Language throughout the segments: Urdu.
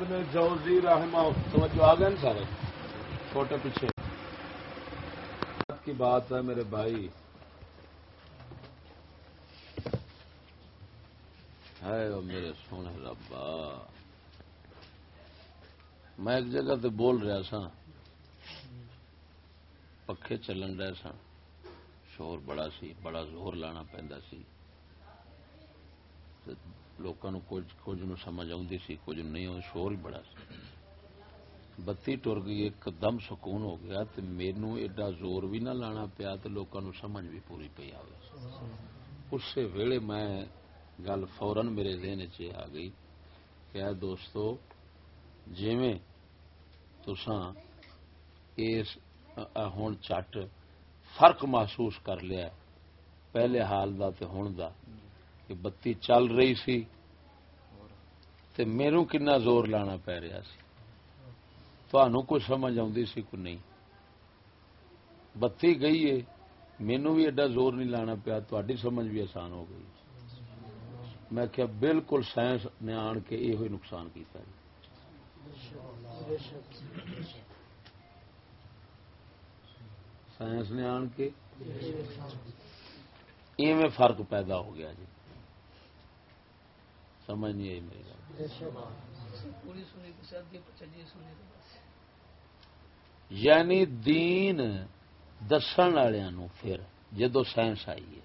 ابن جوزی رحمہ توجہ آ گئے نا سارے؟ چھوٹے پیچھے۔ کی بات ہے میرے بھائی۔ ہے میرے سونے ربا۔ میں ایک جگہ تے بول رہا سا پکھے چلن رہے سن شور بڑا سی، بڑا زور لانا پہنتا سی۔ لوگوں کچھ نو سمجھ سی، کچھ نہیں شور ہی بڑا سی۔ بتی ٹر گئی، ایک دم سکون ہو گیا تو مینو ایڈا زور بھی نہ لانا پیا تو لوگوں سمجھ بھی پوری پی آ اسی ویلے میں گل فورن میرے ذہن چ آ گئی کہ دوستو، جیویں تساں اس ہوں چٹ فرق محسوس کر لیا، پہلے حال دا تے ہون دا۔ کہ بتی چل رہی سی تے میروں کنا زور لانا پی رہا سی۔ تنوع کچھ سمجھ سی کوئی نہیں۔ بتی گئی ہے مینو بھی ایڈا زور نہیں لانا پیا تھی سمجھ بھی آسان ہو گئی۔ میں کیا بالکل سائنس نے آن کے یہ نقصان کیتا جی سائنس نے آن کے ایویں فرق پیدا ہو گیا جی۔ سمجھ نہیں آئی میری یعنی دین دسن والوں پھر جدو سائنس آئی ہے۔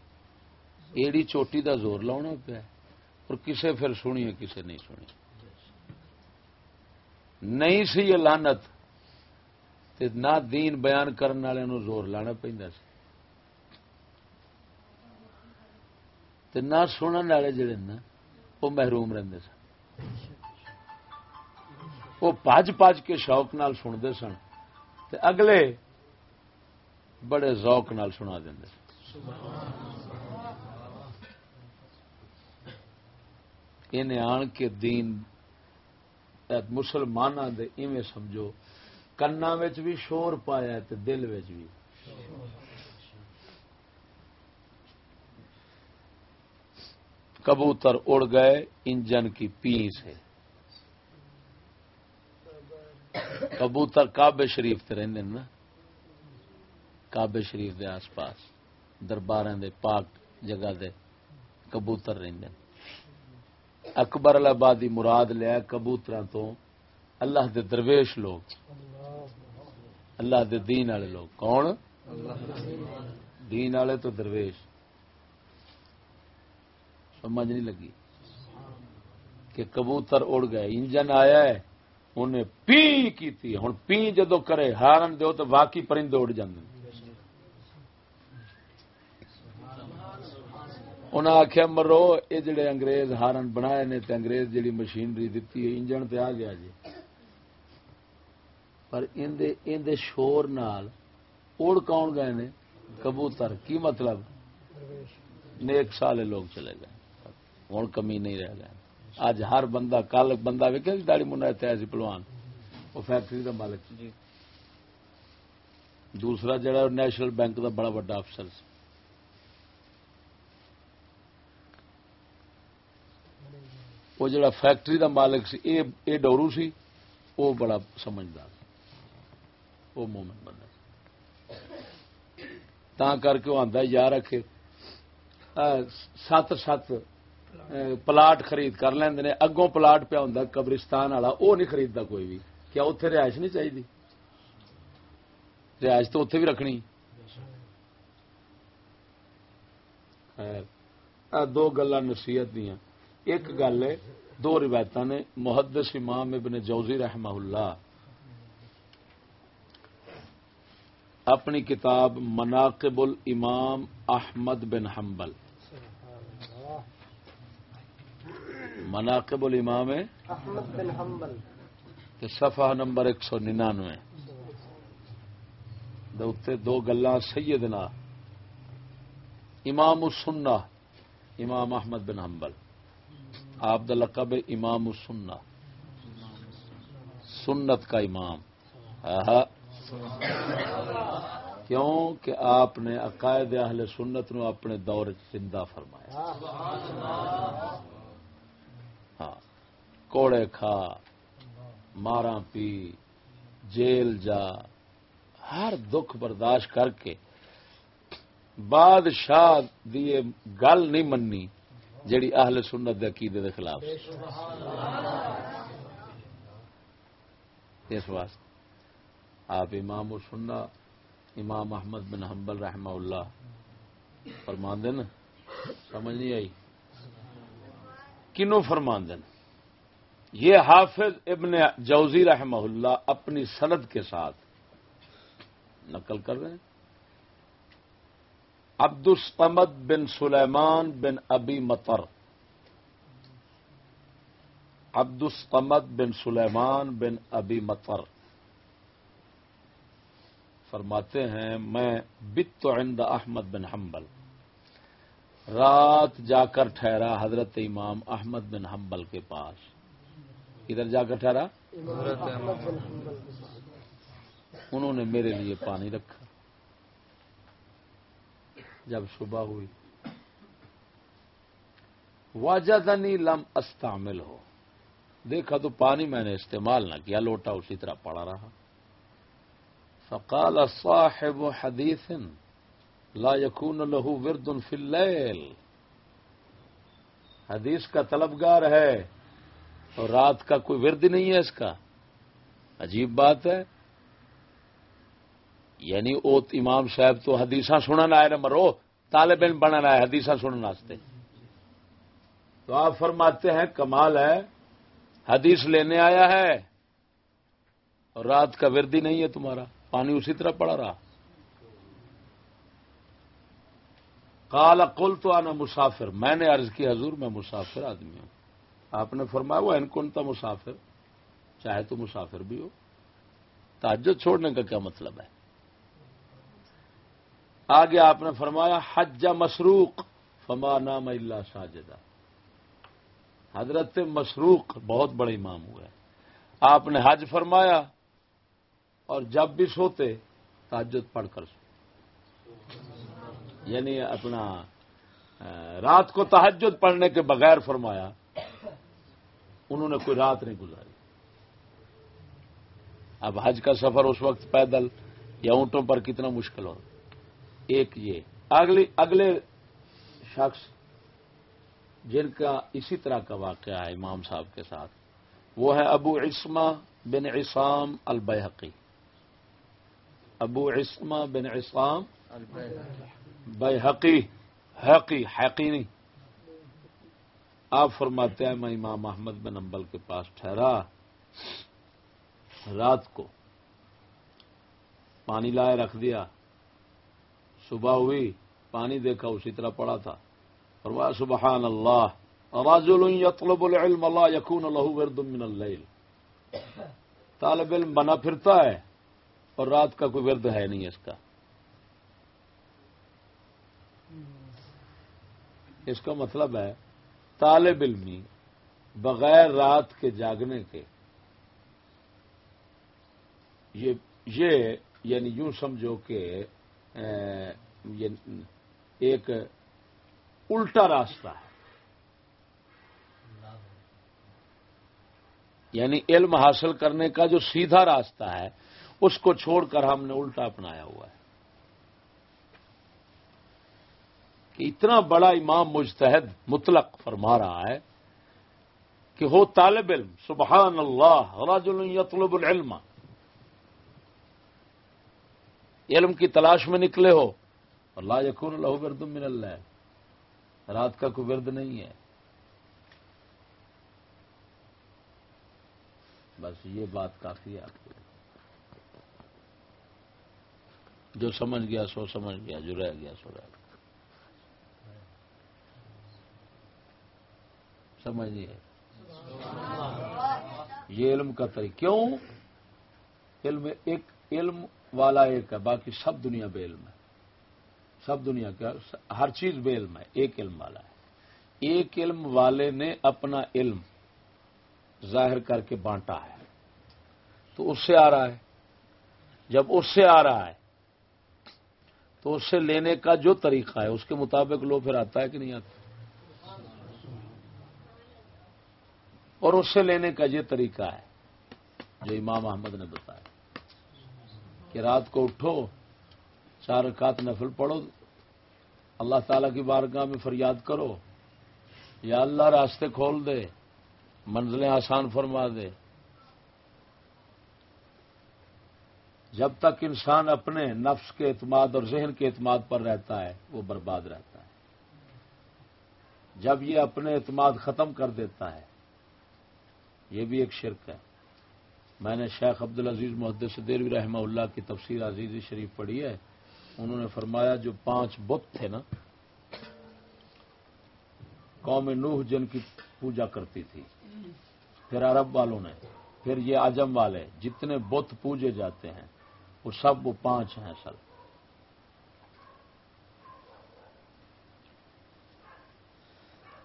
ایڑی چوٹی دا زور لاؤنا پیا اور کسے پھر سنی کسے نہیں سنی۔ نہیں سی یہ لانت نہ دین بیان کرنے والوں زور لانا پہ نہ سننے والے جڑے نا وہ محروم رہتے سن۔ وہ پج پج کے شوق نال سنتے سن اگلے بڑے ذوق نال سنا دیں انہیں آن کے دین مسلمان دے ایویں سمجھو کنا بھی شور پایا تے دل بھی کبوتر اڑ گئے انجن کی پی سے کبوتر کابے شریف تے رہندے نا۔ کابے شریف دے آس پاس دربار دے پاک جگہ دے کبوتر رہندے اکبر آبادی مراد لیا کبوتر تو۔ اللہ دے درویش لوگ۔ اللہ دے دین والے لوگ۔ کون؟ دین والے تو درویش۔ سمجھ نہیں لگی کہ کبوتر اڑ گئے، انجن آیا ہے، انہیں پی کی ہوں پی جدو کرے، ہارن دو تو واقعی پرندے اڑ جاندے انہیں آخیا مرو یہ جڑے انگریز ہارن بنائے نے تے انگریز جڑی مشینری دیتی ہے، انجن تے آ گیا جی۔ پر ان دے شور نال اڑ کون گئے نے؟ کبوتر۔ کی مطلب؟ نیک سالے لوگ چلے گئے۔ ہوں کمی نہیں رہ گئے اج ہر بندہ کل بندہ ویکیا داڑی منا سی پلوان۔ وہ فیکٹری کا مالک جی۔ دوسرا جڑا نیشنل بینک کا بڑا وا افسر وہ جڑا فیکٹری دا مالک سی اے اے ڈورو سی وہ بڑا سمجھدار وہ مومن بندہ تا کر کے وہ آتا یا رکھے سات سات پلاٹ خرید کر لیند نے، اگوں پلاٹ پیا ہوں قبرستان والا وہ نہیں خریدتا کوئی بھی۔ کیا اتے رہائش نہیں چاہیے رہائش تو اتے بھی رکھنی۔ دو گلا نصیحت دیا ایک گل ہے، دو روایت نے محدث امام ابن جوزی رحمہ اللہ اپنی کتاب مناقب الامام احمد بن حنبل مناقب الامام احمد بن حنبل۔ صفحہ نمبر ایک سو ننانوے۔ دو گلا سیدنا۔ امام السنہ امام احمد بن حنبل۔ آپ دا لقب امام السنہ۔ سنت کا امام۔ کیوں کہ آپ نے عقائد اہل سنت نو اپنے دور زندہ فرمایا۔ کوڑے کھا مارا پی، جیل جا، ہر دکھ برداشت کر کے بادشاہ دیے گل نہیں مننی جیڑی اہل سنت دے عقیدے دے خلاف۔ اس واسطے آپ امام و سننا امام احمد بن حنبل رحمہ اللہ فرماندن سمجھ نہیں آئی؟ کنو فرماندن یہ حافظ ابن جوزی رحمہ اللہ اپنی سند کے ساتھ نقل کر رہے ہیں۔ عبد الصمد بن سلیمان بن ابی مطر۔ عبد الصمد بن سلیمان بن ابی مطر۔ فرماتے ہیں، میں بت عند احمد بن حنبل۔ رات جا کر ٹھہرا حضرت امام احمد بن حنبل کے پاس۔ ادھر جا کر ٹھہرا۔ انہوں نے میرے لیے پانی رکھا۔ جب صبح ہوئی۔ واجدنی لم استعمل ہو۔ دیکھا تو پانی میں نے استعمال نہ کیا لوٹا اسی طرح پڑا رہا۔ فقال صاحب حدیث لا يكون له ورد في الليل حدیث کا طلبگار ہے۔ اور رات کا کوئی ورد نہیں ہے اس کا۔ عجیب بات ہے۔ یعنی او امام صاحب تو حدیث سنن آئے نا مرو، طالب علم بننا ہے حدیث سننے واسطے۔ تو آپ فرماتے ہیں، کمال ہے۔ حدیث لینے آیا ہے۔ اور رات کا وردی نہیں ہے تمہارا۔ پانی اسی طرح پڑا رہا۔ کال کل تو آنا مسافر۔ میں نے عرض کی حضور میں مسافر آدمی ہوں۔ آپ نے فرمایا وہ ان کون تھا مسافر، چاہے تو مسافر بھی ہو۔ تعجد چھوڑنے کا کیا مطلب ہے؟ آگے آپ نے فرمایا، حج مسروق، فما نام اللہ ساجدہ۔ حضرت مسروق بہت بڑے امام ہوئے۔ آپ نے حج فرمایا اور جب بھی سوتے تاجد پڑھ کر سو۔ یعنی اپنا رات کو تحجد پڑھنے کے بغیر فرمایا انہوں نے کوئی رات نہیں گزاری۔ اب حج کا سفر اس وقت پیدل یا اونٹوں پر کتنا مشکل ہو۔ ایک یہ۔ اگلی اگلے شخص جن کا اسی طرح کا واقعہ ہے امام صاحب کے ساتھ وہ ہے ابو عصمہ بن عصام البحقی ابو عصمہ بن عصام بحقی حقی حقی نہیں۔ آپ فرماتے ہیں، میں امام محمد بن امبل کے پاس ٹھہرا، رات کو پانی لائے رکھ دیا، صبح ہوئی، پانی دیکھا، اسی طرح پڑا تھا۔ فرمایا، سبحان اللہ، رجل يطلب العلم لا يكون له ورد من الليل طالب علم بنا پھرتا ہے اور رات کا کوئی ورد ہے نہیں اس کا۔ اس کا مطلب ہے طالب علمی بغیر رات کے جاگنے کے، یہ یعنی یوں سمجھو کہ ایک الٹا راستہ ہے۔ یعنی علم حاصل کرنے کا جو سیدھا راستہ ہے، اس کو چھوڑ کر ہم نے الٹا اپنایا ہوا ہے۔ کہ اتنا بڑا امام مجتہد مطلق فرما رہا ہے کہ ہو طالب علم، سبحان اللہ، رجل یطلب العلم. علم کی تلاش میں نکلے ہو اللہ یقون اللہ ورد من اللہ. رات کا کوئی ورد نہیں ہے. بس یہ بات کافی ہے آپ کو۔ جو سمجھ گیا سو سمجھ گیا، جو رہ گیا سو رہ گیا۔ سمجھ نہیں ہے یہ علم کا طریقہ۔ کیوں؟ علم ایک علم والا ایک ہے، باقی سب دنیا بے علم ہے۔ سب دنیا کا، ہر چیز بے علم ہے، ایک علم والا ہے۔ ایک علم والے نے اپنا علم ظاہر کر کے بانٹا ہے۔ تو اس سے آ رہا ہے۔ جب اس سے آ رہا ہے، تو اس سے لینے کا جو طریقہ ہے، اس کے مطابق لو پھر آتا ہے کہ نہیں آتا۔ اور اس سے لینے کا یہ طریقہ ہے جو امام احمد نے بتایا کہ رات کو اٹھو، چار رکعت نفل پڑھو، اللہ تعالی کی بارگاہ میں فریاد کرو، یا اللہ راستے کھول دے، منزلیں آسان فرما دے۔ جب تک انسان اپنے نفس کے اعتماد اور ذہن کے اعتماد پر رہتا ہے، وہ برباد رہتا ہے۔ جب یہ اپنے اعتماد ختم کر دیتا ہے یہ بھی ایک شرک ہے۔ میں نے شیخ عبد العزیز محدود صدیروی رحمہ اللہ کی تفسیر عزیزی شریف پڑھی ہے۔ انہوں نے فرمایا جو پانچ بت تھے نا، قوم نوح جن کی پوجا کرتی تھی، پھر عرب والوں نے، پھر یہ عجم والے، جتنے بت پوجے جاتے ہیں، وہ سب وہ پانچ ہیں اصل۔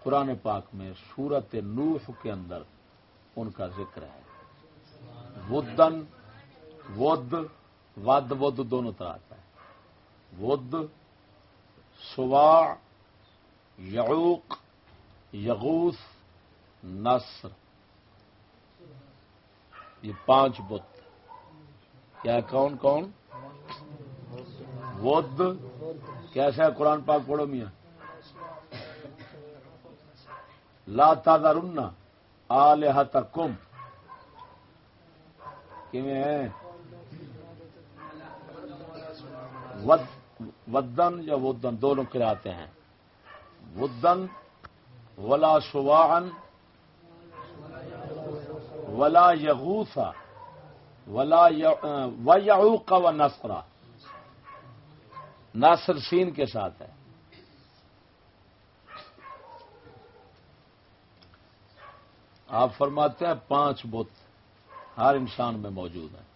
قرآن پاک میں سورت نوح کے اندر ان کا ذکر ہے۔ ودن، ود ود ود دونوں طرح آتا ہے۔ ود سوا یعوق، یغوث، نصر۔ یہ پانچ بت۔ کیا کون کون؟ ود۔ کیسا ہے قرآن پاک پڑھو میاں؟ لا تازہ آلہ تکم ودن یا ودن، دونوں کراتے ہیں۔ ودن، ولا سواہن ولا یغوسا ولا و یعوق و نسرا ناصر سین کے ساتھ ہے۔ آپ فرماتے ہیں پانچ بت ہر انسان میں موجود ہیں۔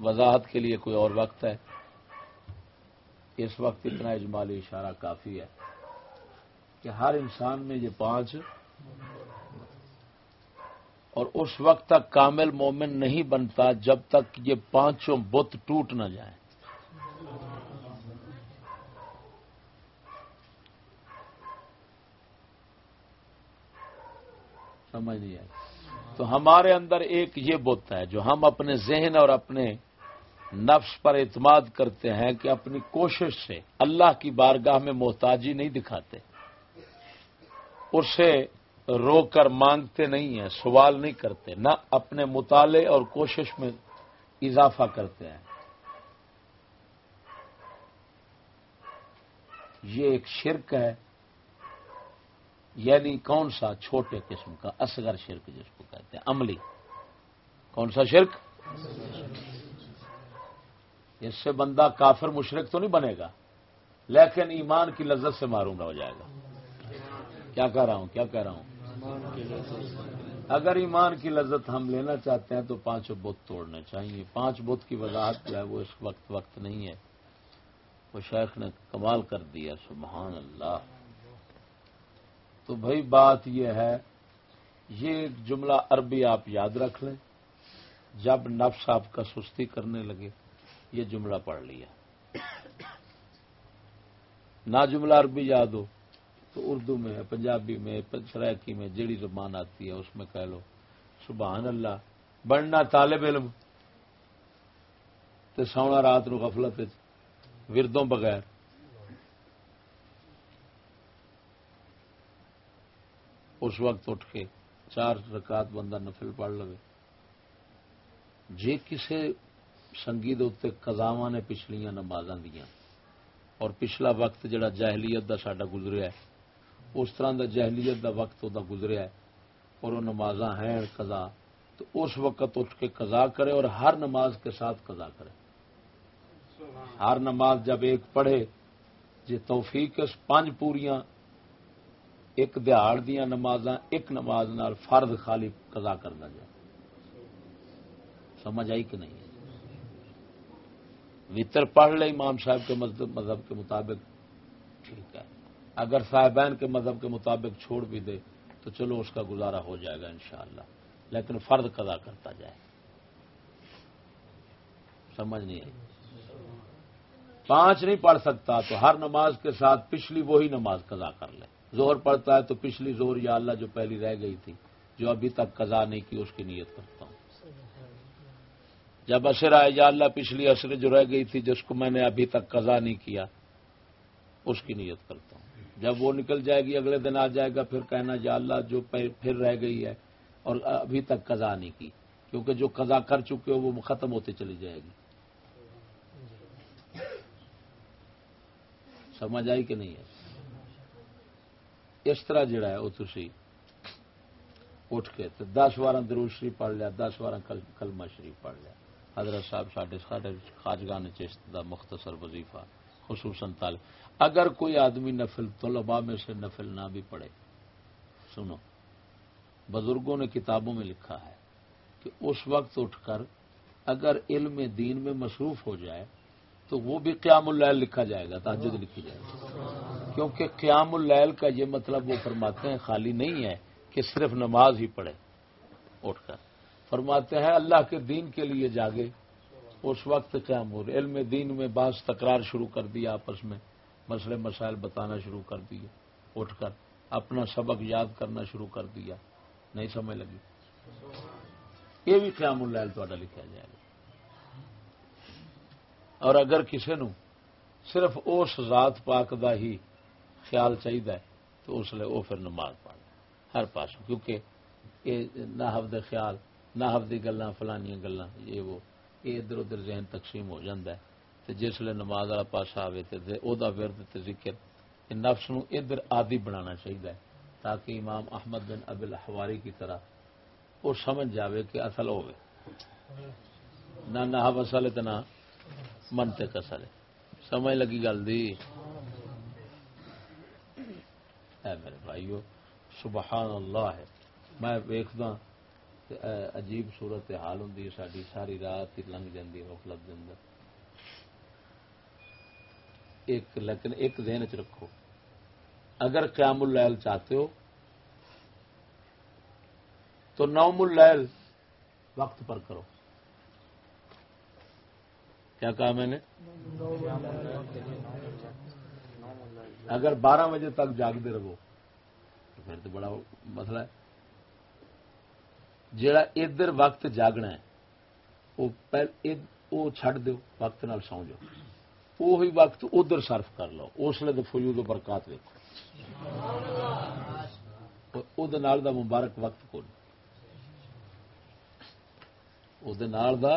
وضاحت کے لیے کوئی اور وقت ہے۔ اس وقت اتنا اجمالی اشارہ کافی ہے کہ ہر انسان میں یہ پانچ اور اس وقت تک کامل مومن نہیں بنتا جب تک یہ پانچوں بت ٹوٹ نہ جائیں۔ سمجھ نہیں آئی۔ تو ہمارے اندر ایک یہ بت ہے، جو ہم اپنے ذہن اور اپنے نفس پر اعتماد کرتے ہیں کہ اپنی کوشش سے اللہ کی بارگاہ میں محتاجی نہیں دکھاتے۔ اسے رو کر مانگتے نہیں ہیں، سوال نہیں کرتے، نہ اپنے مطالعے اور کوشش میں اضافہ کرتے ہیں۔ یہ ایک شرک ہے۔ یعنی کون سا چھوٹے قسم کا اصغر شرک جس کو کہتے ہیں؟ عملی. کون سا شرک؟ اس سے بندہ کافر مشرق تو نہیں بنے گا، لیکن ایمان کی لذت سے معروم ہو جائے گا۔ کیا کہہ رہا ہوں؟ کیا کہہ رہا ہوں؟ اگر ایمان کی لذت ہم لینا چاہتے ہیں تو پانچ بت توڑنے چاہیے۔ پانچ بت کی وضاحت جو ہے وہ اس وقت وقت نہیں ہے۔ وہ شیخ نے کمال کر دیا، سبحان اللہ۔ تو بھائی بات یہ ہے، یہ جملہ عربی آپ یاد رکھ لیں۔ جب نفس آپ کا سستی کرنے لگے، یہ جملہ پڑھ لیا۔ نہ جملہ عربی یاد ہو، تو اردو میں، پنجابی میں سرائکی میں جڑی زبان آتی ہے، اس میں کہہ لو، سبحان اللہ، بڑھنا طالب علم۔ تو سونا رات نو غفلت وردوں بغیر۔ اس وقت اٹھ کے چار رکعت بندہ نفل پڑھ لو جی کسی سنگیت اتنے کزاوا نے پچھلیاں نماز دیا اور پچھلا وقت جڑا جہلیت کا ساڈا گزریا ہے، اس طرح دا جہلیت دا وقت وہ گزریا ہے اور وہ نماز ہیں قضا، تو اس وقت اٹھ کے قضا کرے اور ہر نماز کے ساتھ قضا کرے۔ ہر نماز جب ایک پڑھے جی توفیق پانچ پوریاں ایک دہاڑ دیا نماز ایک نماز نال فرد خالی قضا کرنا جائے۔ سمجھ آئی کہ نہیں؟ وطر پڑھ لے امام صاحب کے مذہب کے مطابق۔ ٹھیک ہے۔ اگر صاحبین کے مذہب کے مطابق چھوڑ بھی دے تو چلو اس کا گزارا ہو جائے گا انشاءاللہ۔ لیکن فرد قضا کرتا جائے۔ سمجھ نہیں آئی؟ پانچ نہیں پڑھ سکتا تو ہر نماز کے ساتھ پچھلی وہی نماز قضا کر لے۔ زور پڑتا ہے تو پچھلی زور یا اللہ جو پہلی رہ گئی تھی، جو ابھی تک قضا نہیں کی، اس کی نیت کرتا ہوں۔ جب اثر آئے، یا اللہ پچھلی اثر جو رہ گئی تھی، جس کو میں نے ابھی تک قضا نہیں کیا، اس کی نیت کرتا ہوں۔ جب وہ نکل جائے گی، اگلے دن آ جائے گا، پھر کہنا، یا اللہ جو پھر رہ گئی ہے اور ابھی تک قضا نہیں کی، کیونکہ جو قضا کر چکے ہو، وہ ختم ہوتے چلی جائے گی۔ سمجھ آئی کہ نہیں ہے اس طرح جڑا ہے وہ تھی اٹھ کے تو دس بارہ درود شریف پڑھ لیا، دس بارہ کلمہ شریف پڑھ لیا۔ حضرت صاحب ساڈے ساڈے خاجگان چشت دا مختصر وظیفہ، خصوصاً طالب اگر کوئی آدمی نفل طلباء میں سے نفل نہ بھی پڑھے، سنو، بزرگوں نے کتابوں میں لکھا ہے کہ اس وقت اٹھ کر اگر علم دین میں مصروف ہو جائے تو وہ بھی قیام اللیل لکھا جائے گا تاجد لکھی جائے گا۔ کیونکہ قیام اللیل کا یہ مطلب وہ فرماتے ہیں خالی نہیں ہے کہ صرف نماز ہی پڑھے، اٹھ کر۔ فرماتے ہیں اللہ کے دین کے لیے جاگے، اس وقت قیام ہو رہے۔ علم دین میں بعض تکرار شروع کر دیا آپس میں مسئلے، مسائل بتانا شروع کر دیے۔ اٹھ کر اپنا سبق یاد کرنا شروع کر دیا۔ نہیں سمجھ لگی۔ یہ بھی قیام اللیل تا لکھا جائے گا۔ اور اگر کسی نو صرف اس ذات پاک دا ہی خیال چاہیے تو اس لیے وہ پھر نماز پڑھ ہر پاس کیونکہ یہ نہ ہفد خیال، نہ ہفدی گلا فلانیاں گلا یہ وہ، یہ ادھر ادھر ذہن تقسیم ہو جاتا ہے۔ تو جس لیے نماز والا پاسا آئے تو ورد ذکر نفس نو ادھر آدی بنانا چاہیے تاکہ امام احمد بن ابل حواری کی طرح وہ سمجھ جاوے کہ اصل ہوگی نہ نہ اصل تو نہ منطق ہے۔ سمجھ لگی گل دی؟ اے میرے بھائیو، سبحان اللہ ہے۔ میں ویکدا عجیب صورت حال ہوں ساری ساری رات ہی لنگ جاتی غفلت دے اندر۔ ایک لیکن ایک دن چ رکھو، اگر قیام اللیل چاہتے ہو تو نوم اللیل وقت پر کرو۔ کیا کہا میں نے؟ اگر بارہ بجے تک جاگتے رہو، تو پھر تو بڑا مسئلہ ہے۔ جڑا ادھر وقت جاگنا ہے، وہ وہ چڈ دو وقت نال سو جاؤ وہی وقت ادھر صرف کر لو۔ اس لیے تو فجو تو برکات دیکھو دا مبارک وقت کو دا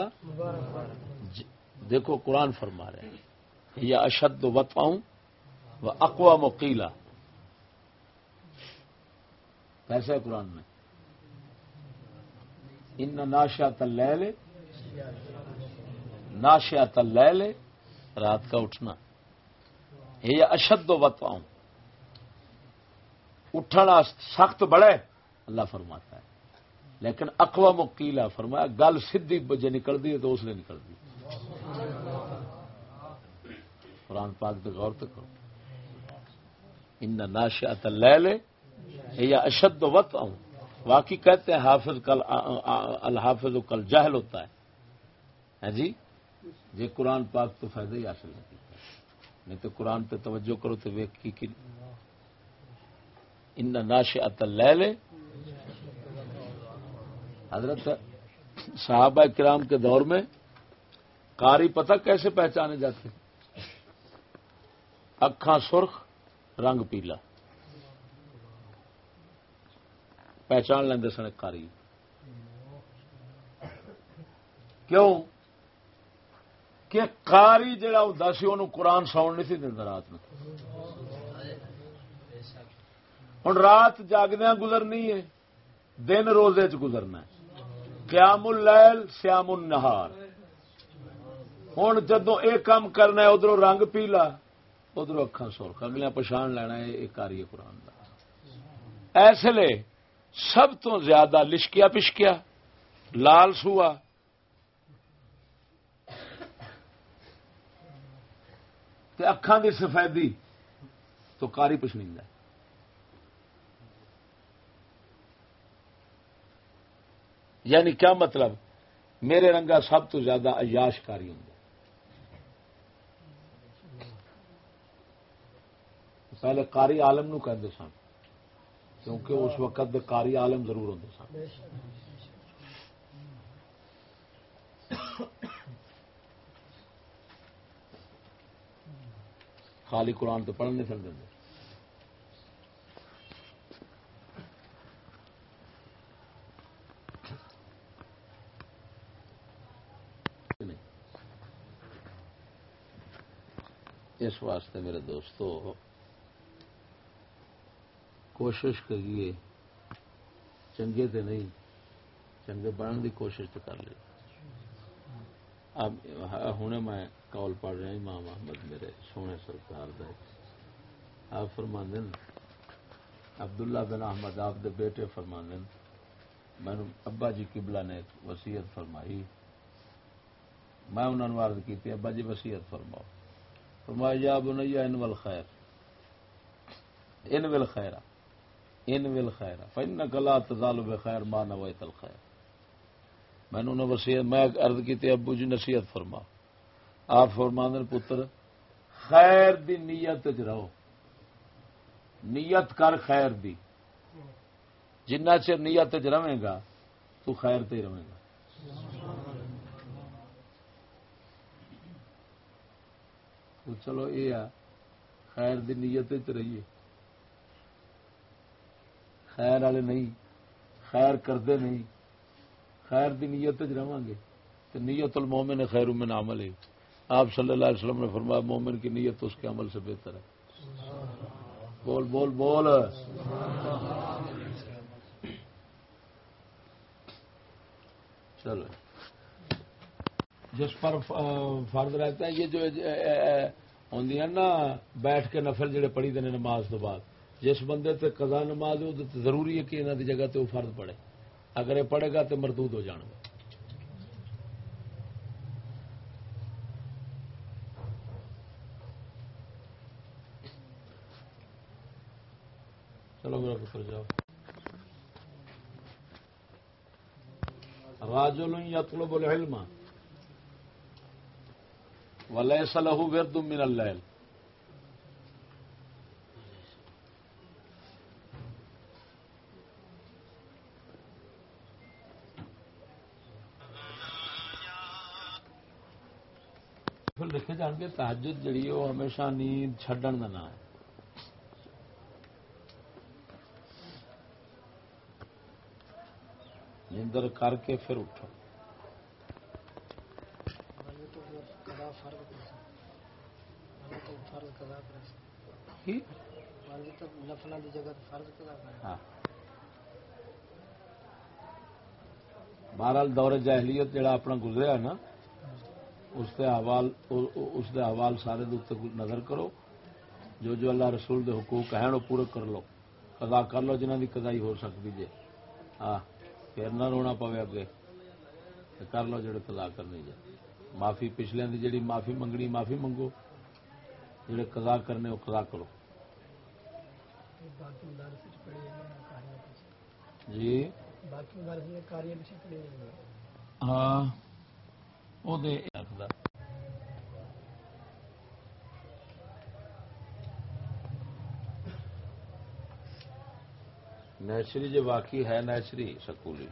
دیکھو قرآن فرما رہے ہیں۔ یا اشد وت پاؤں وہ اقوا مکیلا کیسے قرآن میں۔ ان ناشیا تل لے ناشیا تل لے رات کا اٹھنا۔ یہ اشد و بتاؤں اٹھنا سخت بڑے، اللہ فرماتا ہے۔ لیکن اقوا مکیلا فرمایا، گل سیدھی بجے نکلتی ہے تو اس لیے نکلتی قرآن پاک تو غور تو کرو۔ ان ناشیات لے لے یا اشد وت آؤں واقعی کہتے ہیں حافظ کل الحافظ و کل جہل ہوتا ہے۔ جی؟ جی قرآن پاک تو فائدہ ہی حاصل ہوتی ہے۔ نہیں تو قرآن پہ توجہ کرو تو ویک کی ان ناش لے لے حضرت صحابہ کرام کے دور میں کاری پتہ کیسے پہچانے جاتے اکھاں سرخ، رنگ پیلا۔ پہچان لیندے سن کاری کیوں؟ کہ کاری جڑا ہوں سی وہ قرآن ساؤنڈ نہیں سی دینا رات میں ہوں رات جاگدیا گزرنی ہے، دن روزے چ گزرنا قیام اللیل، سیام النہار۔ ہوں جدو یہ کام کرنا ہے ادھر رنگ پیلا۔ ادھر اکھان سرخ اگلے پچھان لینا ہے یہ کاری قرآن کا ایسے لے سب تو زیادہ لشکیا پشکیا لال سوا۔ اکھان کی سفیدی تو کاری پچھنی یعنی کیا مطلب؟ میرے رنگا سب تو زیادہ عیاش کاری ہوں پہلے کاری آلم نو کہ سن، کیونکہ اس وقت دے قاری عالم ضرور ہوں سن۔ خالی قرآن تو پڑھ نہیں سکتے اس واسطے میرے دوستو کوشش کریے۔ چنگے تے نہیں، چنگے بننے کی کوشش تو کر لی اب ہوں میں کال پڑھ رہا امام محمد میرے سونے سرکار دے۔ آپ فرماند عبداللہ بن احمد، آپ دے بیٹے فرماند میں ابا جی قبلہ نے وسیعت فرمائی۔ میں انہوں نے عرض کی ابا جی وسیعت فرماؤ۔ فرمایا، یا بنیا ان ول خیر ان ول خیر ان ول خیر فن کلا تزال خیر ماں نو تل خیر میں نے وسیعت میں عرض کی ابو جی نصیحت فرما۔ آپ فرما پتر، خیر دی نیت چ رہو۔ نیت کر خیر دی۔ جنہ چر نیت چ رہے گا، تو خیر تے رہے گا۔ چلو، یہ خیر دی نیت چ رہیے۔ خیر والے نہیں، خیر کرتے نہیں، خیر دی نیت چ رہا گے تو نیت المومن خیر من عمل۔ ہے آپ صلی اللہ علیہ وسلم نے فرمایا، مومن کی نیت اس کے عمل سے بہتر ہے۔ بول بول بول۔ چلو۔ جس پر فرض رہتا ہے، یہ جو ہوں نا، بیٹھ کے نفل جڑے پڑھی دے نماز تو بعد۔ جس بندے تے قضا نماز ہو تو ضروری ہے کہ انہوں کی جگہ تے وہ فرض پڑے اگر یہ پڑے گا تو مردود ہو جان گا چلو میرا پتر جاؤ۔ راجل یطلب العلم۔ وليس له ورد من الليل لکھے جان گے تحجد جڑی وہ ہمیشہ نیند چڈن کا نام ہے۔ نیندر کر کے پھر اٹھو۔ ہاں۔ بہرحال دور جاہلیت جڑا اپنا گزریا نا اس دے حوال اس دے حوال سارے نظر کرو۔ جو جو اللہ رسول دے حقوق ہیں وہ پورے کر لو۔ قضا کر لو جنہ کی قضائی ہو سکتی جی ہاں پھر نہ رونا پوے اگے۔ کر لو جڑے قضا کرنی جائے معافی پچھلے دی جڑی معافی منگنی معافی منگو۔ جڑے قضا کرنے وہ قضا کرو۔ جی؟ ہاں نیچری جو واقعی ہے نیچری سکولی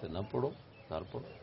تو نہ پڑھو گھر پڑھو۔